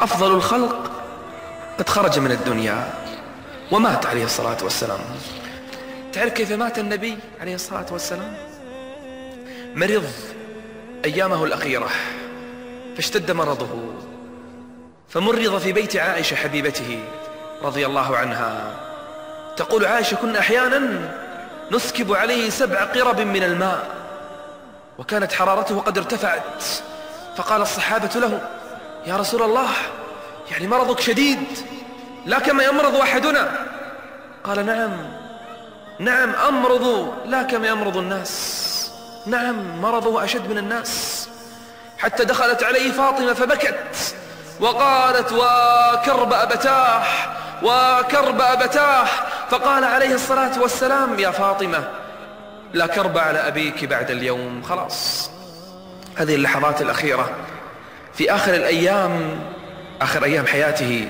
أفضل الخلق قد خرج من الدنيا ومات عليه الصلاة والسلام. تعرف كيف مات النبي عليه الصلاة والسلام؟ مرض أيامه الأخيرة فاشتد مرضه فمرض في بيت عائشة حبيبته رضي الله عنها. تقول عائشة كنا أحيانا نسكب عليه سبع قرب من الماء وكانت حرارته قد ارتفعت. فقال الصحابة له يا رسول الله يعني مرضك شديد لا كما يمرض أحدنا؟ قال نعم نعم أمرض لا كما يمرض الناس. نعم مرضه أشد من الناس. حتى دخلت عليه فاطمة فبكت وقالت وكرب أبتاه وكرب أبتاه. فقال عليه الصلاة والسلام يا فاطمة لا كرب على أبيك بعد اليوم خلاص. هذه اللحظات الأخيرة. في آخر الأيام آخر أيام حياته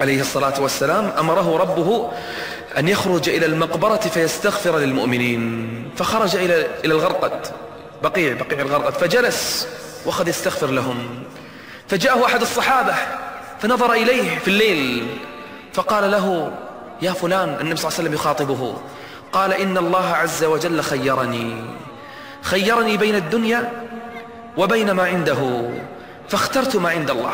عليه الصلاة والسلام أمره ربه أن يخرج إلى المقبرة فيستغفر للمؤمنين فخرج إلى إلى الغرقد بقيع بقيع الغرقد فجلس وأخذ يستغفر لهم. فجاءه أحد الصحابة فنظر إليه في الليل فقال له يا فلان النبي صلى الله عليه وسلم يخاطبه قال إن الله عز وجل خيرني خيرني بين الدنيا وبين ما عنده فاخترت ما عند الله.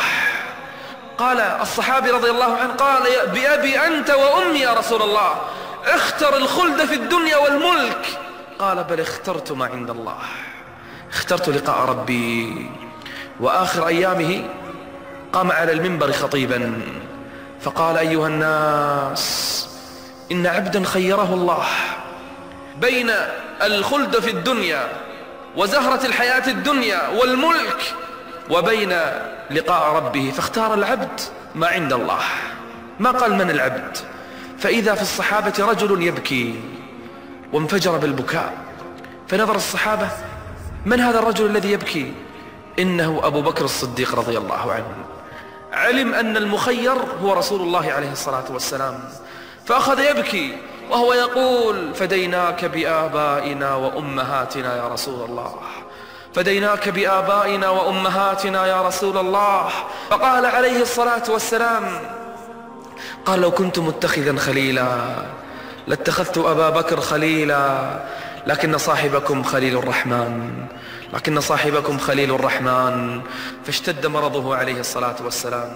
قال الصحابي رضي الله عنه قال بأبي أنت وأمي يا رسول الله اختر الخلد في الدنيا والملك. قال بل اخترت ما عند الله. اخترت لقاء ربي. وآخر أيامه قام على المنبر خطيبا. فقال أيها الناس إن عبدا خيره الله بين الخلد في الدنيا وزهرة الحياة الدنيا والملك وبين لقاء ربه فاختار العبد ما عند الله. ما قال من العبد؟ فإذا في الصحابة رجل يبكي وانفجر بالبكاء فنظر الصحابة من هذا الرجل الذي يبكي؟ إنه أبو بكر الصديق رضي الله عنه. علم أن المخير هو رسول الله عليه الصلاة والسلام فأخذ يبكي وهو يقول فديناك بآبائنا وأمهاتنا يا رسول الله. فديناك بآبائنا وأمهاتنا يا رسول الله. فقال عليه الصلاة والسلام قال لو كنت متخذا خليلا لاتخذت أبا بكر خليلا لكن صاحبكم خليل الرحمن. لكن صاحبكم خليل الرحمن. فاشتد مرضه عليه الصلاة والسلام.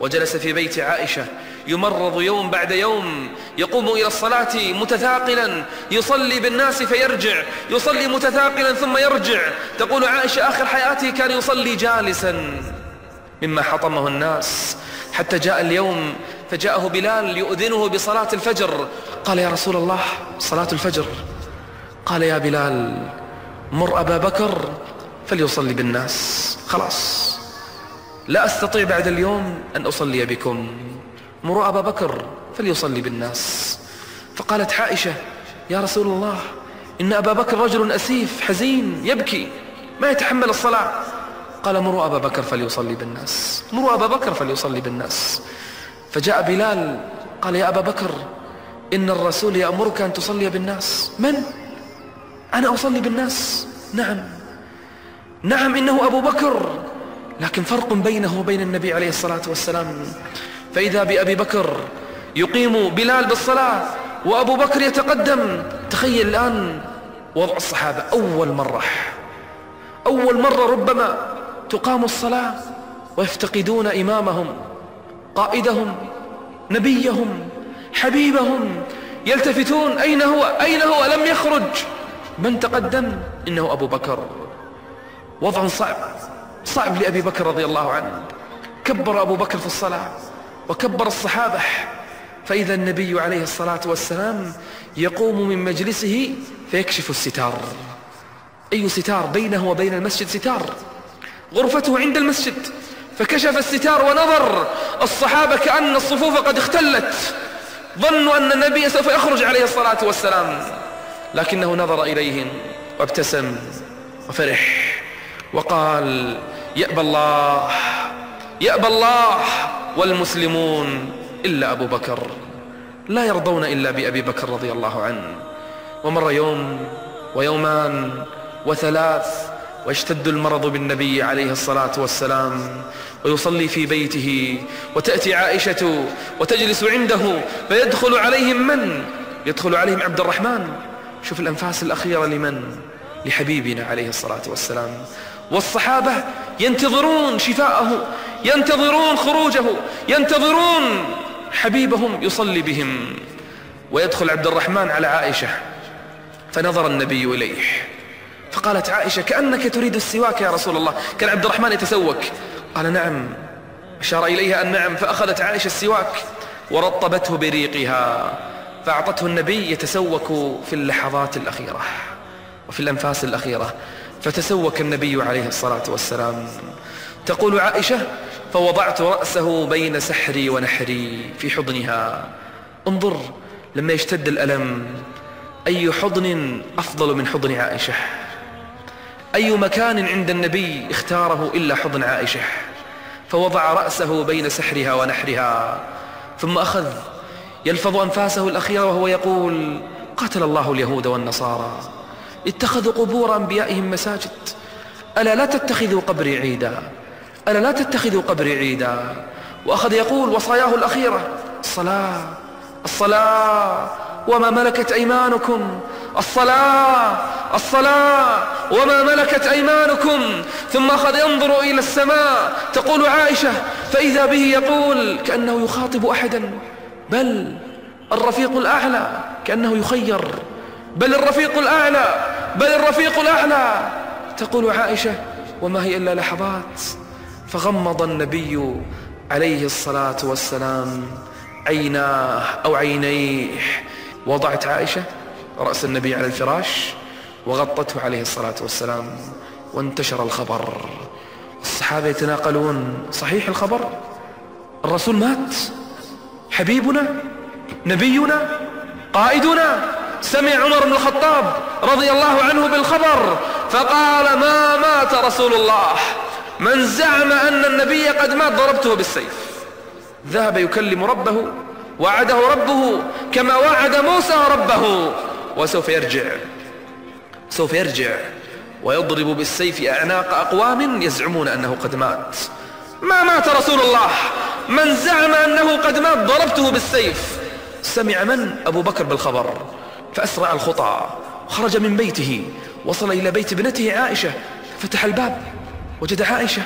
وجلس في بيت عائشة. يمرض يوم بعد يوم. يقوم إلى الصلاة متثاقلا. يصلي بالناس فيرجع. يصلي متثاقلا ثم يرجع. تقول عائشة آخر حياته كان يصلي جالسا. مما حطمه الناس. حتى جاء اليوم فجاءه بلال يؤذنه بصلاة الفجر. قال يا رسول الله صلاة الفجر. قال يا بلال مر أبا بكر فليصلي بالناس. خلاص. لا أستطيع بعد اليوم أن أصلي بكم. مروا أبا بكر فليصلي بالناس. فقالت عائشة يا رسول الله إن أبا بكر رجل أسيف حزين يبكي ما يتحمل الصلاة. قال مروا أبا بكر فليصلي بالناس. مروا أبا بكر فليصلي بالناس. فجاء بلال قال يا أبا بكر إن الرسول يأمرك أن تصلي بالناس. من؟ أنا أصلي بالناس. نعم. نعم إنه أبو بكر. لكن فرق بينه وبين النبي عليه الصلاة والسلام. فإذا بأبي بكر يقيم بلال بالصلاة وأبو بكر يتقدم تخيل الآن وضع الصحابة. أول مرة أول مرة ربما تقام الصلاة ويفتقدون إمامهم قائدهم نبيهم حبيبهم يلتفتون. أين هو؟ أين هو؟ لم يخرج. من تقدم؟ إنه أبو بكر. وضع صعب. صعب لأبي بكر رضي الله عنه. كبر أبو بكر في الصلاة وكبر الصحابة. فإذا النبي عليه الصلاة والسلام يقوم من مجلسه فيكشف الستار. أي ستار بينه وبين المسجد ستار؟ غرفته عند المسجد. فكشف الستار ونظر الصحابة كأن الصفوف قد اختلت. ظنوا أن النبي سوف يخرج عليه الصلاة والسلام. لكنه نظر إليهم وابتسم وفرح وقال يأبى الله يأبى الله والمسلمون إلا أبو بكر. لا يرضون إلا بأبي بكر رضي الله عنه. ومر يوم ويومان وثلاث ويشتد المرض بالنبي عليه الصلاة والسلام. ويصلي في بيته وتأتي عائشة وتجلس عنده فيدخل عليهم من؟ يدخل عليهم عبد الرحمن. شوف الأنفاس الأخيرة لمن؟ لحبيبنا عليه الصلاة والسلام. والصحابة ينتظرون شفاءه ينتظرون خروجه ينتظرون حبيبهم يصلي بهم. ويدخل عبد الرحمن على عائشة فنظر النبي إليه. فقالت عائشة كأنك تريد السواك يا رسول الله كان عبد الرحمن يتسوك. قال نعم. أشار إليها أن نعم فأخذت عائشة السواك ورطبته بريقها فأعطته النبي يتسوك في اللحظات الأخيرة وفي الأنفاس الأخيرة. فتسوك النبي عليه الصلاة والسلام. تقول عائشة فوضعت رأسه بين سحري ونحري في حضنها. انظر لما يشتد الألم. أي حضن أفضل من حضن عائشة؟ أي مكان عند النبي اختاره إلا حضن عائشة؟ فوضع رأسه بين سحرها ونحرها. ثم أخذ يلفظ أنفاسه الأخيرة وهو يقول قاتل الله اليهود والنصارى. اتخذوا قبور أنبيائهم مساجد. ألا لا تتخذوا قبري عيدا؟ ألا لا تتخذوا قبري عيدا؟ وأخذ يقول وصاياه الأخيرة الصلاة الصلاة. وما ملكت أيمانكم؟ الصلاة الصلاة. وما ملكت أيمانكم؟ ثم أخذ ينظر إلى السماء تقول عائشة فإذا به يقول كأنه يخاطب أحدا بل الرفيق الأعلى كأنه يخير بل الرفيق الأعلى بل الرفيق الأعلى. تقول عائشة وما هي إلا لحظات. فغمض النبي عليه الصلاة والسلام عيناه أو عينيه. وضعت عائشة رأس النبي على الفراش وغطته عليه الصلاة والسلام وانتشر الخبر. الصحابة يتناقلون صحيح الخبر؟ الرسول مات. حبيبنا نبينا قائدنا. سمع عمر بن الخطاب رضي الله عنه بالخبر فقال ما مات رسول الله؟ من زعم أن النبي قد مات ضربته بالسيف. ذهب يكلم ربه وعده ربه كما وعد موسى ربه وسوف يرجع. سوف يرجع ويضرب بالسيف أعناق أقوام يزعمون أنه قد مات. ما مات رسول الله؟ من زعم أنه قد مات ضربته بالسيف. سمع من؟ أبو بكر بالخبر. فأسرع الخطى. خرج من بيته. وصل إلى بيت ابنته عائشة. فتح الباب. وجد عائشة.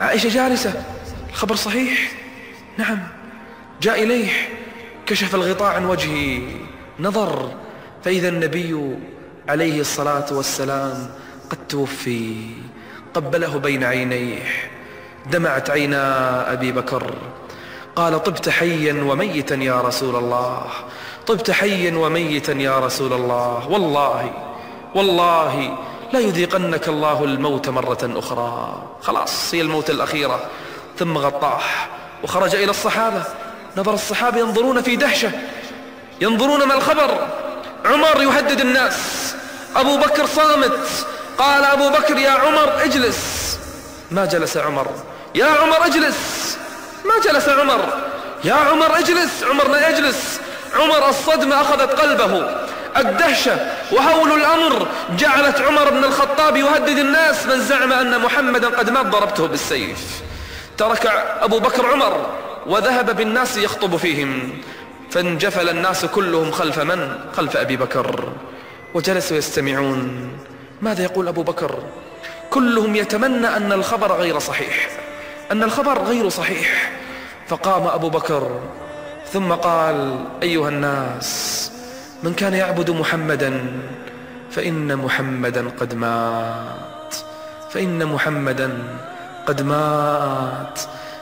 عائشة جالسة. الخبر صحيح؟ نعم. جاء إليه. كشف الغطاء عن وجهه نظر. فإذا النبي عليه الصلاة والسلام قد توفي. قبله بين عينيه. دمعت عينا أبي بكر. قال طبت حيا وميتا يا رسول الله. طبت حيا وميتا يا رسول الله. والله والله لا يذيقنك الله الموت مرة أخرى. خلاص هي الموت الأخيرة. ثم غطاه وخرج إلى الصحابة. نظر الصحابة ينظرون في دهشة. ينظرون ما الخبر؟ عمر يهدد الناس. أبو بكر صامت. قال أبو بكر يا عمر اجلس. ما جلس عمر. يا عمر اجلس. ما جلس عمر. يا عمر اجلس. عمر لا يجلس. عمر الصدمة أخذت قلبه. الدهشة وهول الأمر جعلت عمر بن الخطاب يهدد الناس من زعم أن محمدا قد مات ضربته بالسيف. ترك أبو بكر عمر وذهب بالناس يخطب فيهم. فانجفل الناس كلهم خلف من؟ خلف أبي بكر. وجلسوا يستمعون. ماذا يقول أبو بكر؟ كلهم يتمنى أن الخبر غير صحيح. أن الخبر غير صحيح. فقام أبو بكر ثم قال أيها الناس من كان يعبد محمدا فإن محمدا قد مات. فإن محمدا قد مات.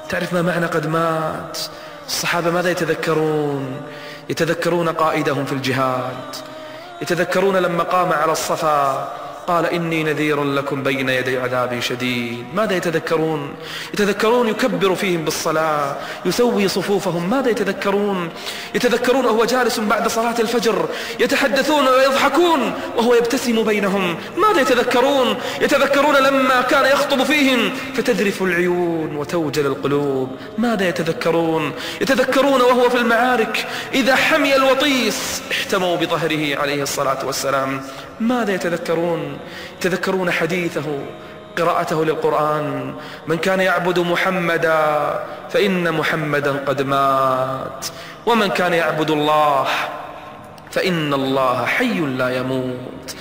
تعرف ما معنى قد مات؟ الصحابة ماذا يتذكرون؟ يتذكرون قائدهم في الجهاد. يتذكرون لما قام على الصفا قال إني نذير لكم بين يدي عذاب شديد. ماذا يتذكرون؟ يتذكرون يكبر فيهم بالصلاة يسوي صفوفهم. ماذا يتذكرون؟ يتذكرون وهو جالس بعد صلاة الفجر يتحدثون ويضحكون وهو يبتسم بينهم. ماذا يتذكرون؟ يتذكرون لما كان يخطب فيهم فتذرف العيون وتوجل القلوب. ماذا يتذكرون؟ يتذكرون وهو في المعارك إذا حمي الوطيس احتموا بظهره عليه الصلاة والسلام. ماذا يتذكرون؟ تذكرون حديثه قراءته للقرآن. من كان يعبد محمدا فإن محمدا قد مات. ومن كان يعبد الله فإن الله حي لا يموت.